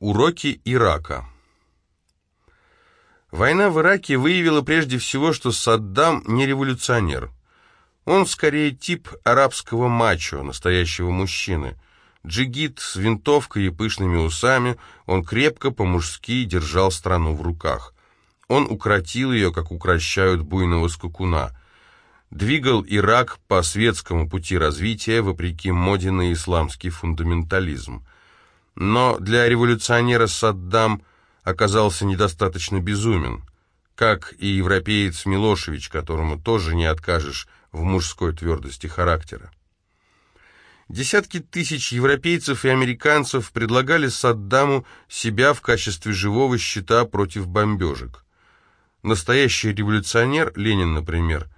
Уроки Ирака Война в Ираке выявила прежде всего, что Саддам не революционер. Он скорее тип арабского мачо, настоящего мужчины. Джигит с винтовкой и пышными усами, он крепко по-мужски держал страну в руках. Он укротил ее, как укращают буйного скакуна. Двигал Ирак по светскому пути развития, вопреки моде на исламский фундаментализм. Но для революционера Саддам – оказался недостаточно безумен, как и европеец Милошевич, которому тоже не откажешь в мужской твердости характера. Десятки тысяч европейцев и американцев предлагали Саддаму себя в качестве живого щита против бомбежек. Настоящий революционер, Ленин, например,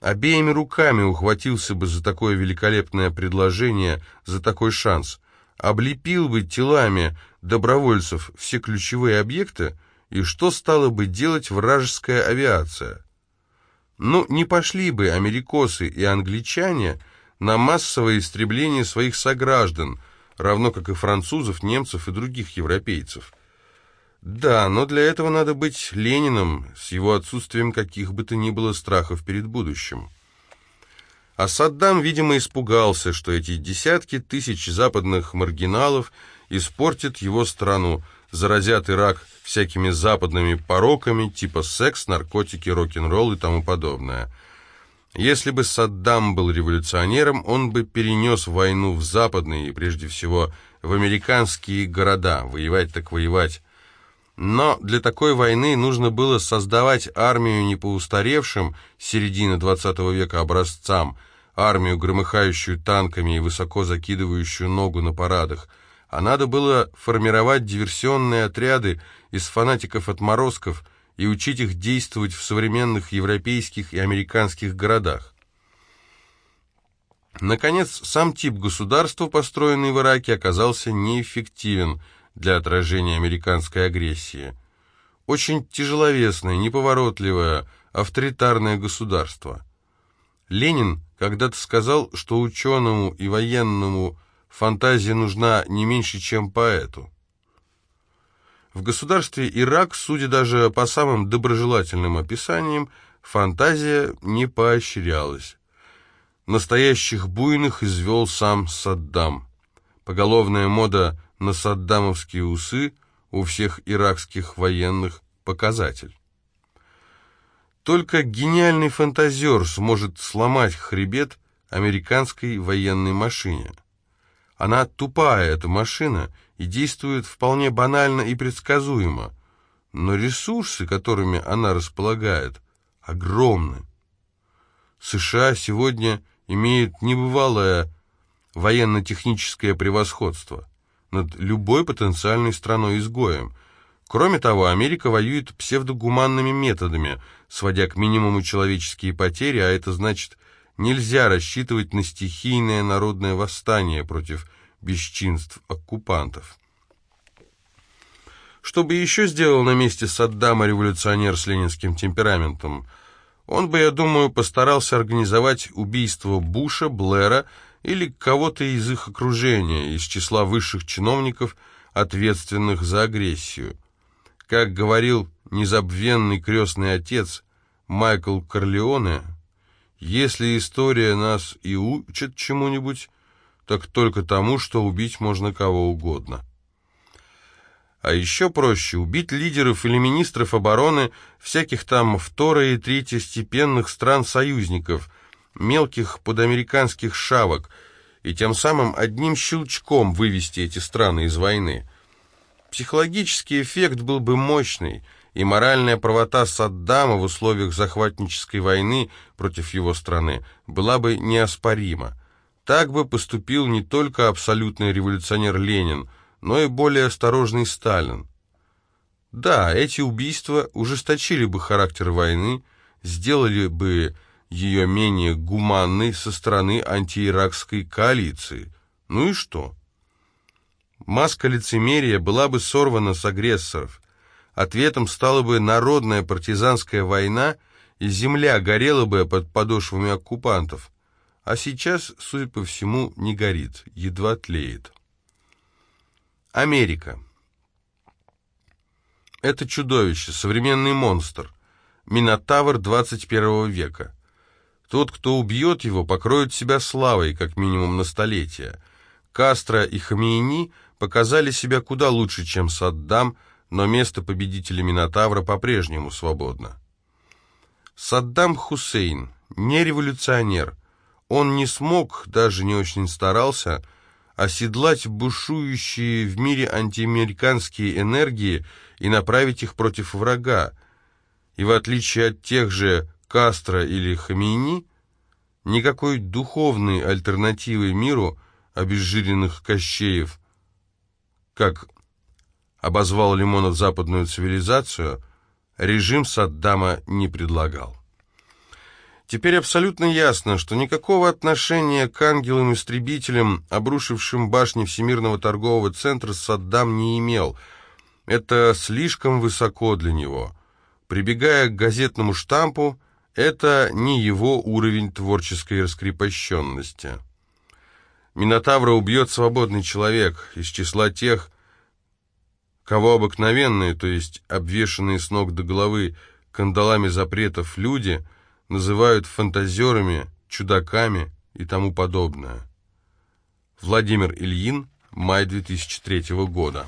обеими руками ухватился бы за такое великолепное предложение, за такой шанс, облепил бы телами добровольцев все ключевые объекты, и что стала бы делать вражеская авиация? Ну, не пошли бы америкосы и англичане на массовое истребление своих сограждан, равно как и французов, немцев и других европейцев. Да, но для этого надо быть Лениным с его отсутствием каких бы то ни было страхов перед будущим. А Саддам, видимо, испугался, что эти десятки тысяч западных маргиналов испортят его страну, заразят Ирак всякими западными пороками, типа секс, наркотики, рок-н-ролл и тому подобное. Если бы Саддам был революционером, он бы перенес войну в западные и, прежде всего, в американские города, воевать так воевать. Но для такой войны нужно было создавать армию не по устаревшим середины XX века образцам – армию, громыхающую танками и высоко закидывающую ногу на парадах, а надо было формировать диверсионные отряды из фанатиков-отморозков и учить их действовать в современных европейских и американских городах. Наконец, сам тип государства, построенный в Ираке, оказался неэффективен для отражения американской агрессии. Очень тяжеловесное, неповоротливое, авторитарное государство. Ленин когда-то сказал, что ученому и военному фантазия нужна не меньше, чем поэту. В государстве Ирак, судя даже по самым доброжелательным описаниям, фантазия не поощрялась. Настоящих буйных извел сам Саддам. Поголовная мода на саддамовские усы у всех иракских военных показатель. Только гениальный фантазер сможет сломать хребет американской военной машине. Она тупая, эта машина, и действует вполне банально и предсказуемо, но ресурсы, которыми она располагает, огромны. США сегодня имеют небывалое военно-техническое превосходство над любой потенциальной страной-изгоем – Кроме того, Америка воюет псевдогуманными методами, сводя к минимуму человеческие потери, а это значит, нельзя рассчитывать на стихийное народное восстание против бесчинств оккупантов. Что бы еще сделал на месте Саддама революционер с ленинским темпераментом? Он бы, я думаю, постарался организовать убийство Буша, Блэра или кого-то из их окружения, из числа высших чиновников, ответственных за агрессию. Как говорил незабвенный крестный отец Майкл Корлеоне, если история нас и учит чему-нибудь, так только тому, что убить можно кого угодно. А еще проще убить лидеров или министров обороны всяких там второ- и третьестепенных стран-союзников, мелких подамериканских шавок, и тем самым одним щелчком вывести эти страны из войны – Психологический эффект был бы мощный, и моральная правота Саддама в условиях захватнической войны против его страны была бы неоспорима. Так бы поступил не только абсолютный революционер Ленин, но и более осторожный Сталин. Да, эти убийства ужесточили бы характер войны, сделали бы ее менее гуманной со стороны антииракской коалиции. Ну и что? Маска лицемерия была бы сорвана с агрессоров. Ответом стала бы народная партизанская война, и земля горела бы под подошвами оккупантов. А сейчас, судя по всему, не горит, едва тлеет. Америка. Это чудовище, современный монстр, Минотавр 21 века. Тот, кто убьет его, покроет себя славой, как минимум на столетие. Кастро и Хамейни показали себя куда лучше, чем Саддам, но место победителя Минотавра по-прежнему свободно. Саддам Хусейн не революционер. Он не смог, даже не очень старался, оседлать бушующие в мире антиамериканские энергии и направить их против врага. И в отличие от тех же Кастро или Хамейни, никакой духовной альтернативы миру обезжиренных кощеев, как обозвал Лимонов западную цивилизацию, режим Саддама не предлагал. Теперь абсолютно ясно, что никакого отношения к ангелам-истребителям, обрушившим башни Всемирного торгового центра, Саддам не имел. Это слишком высоко для него. Прибегая к газетному штампу, это не его уровень творческой раскрепощенности. Минотавра убьет свободный человек из числа тех, кого обыкновенные, то есть обвешанные с ног до головы кандалами запретов люди, называют фантазерами, чудаками и тому подобное. Владимир Ильин, май 2003 года.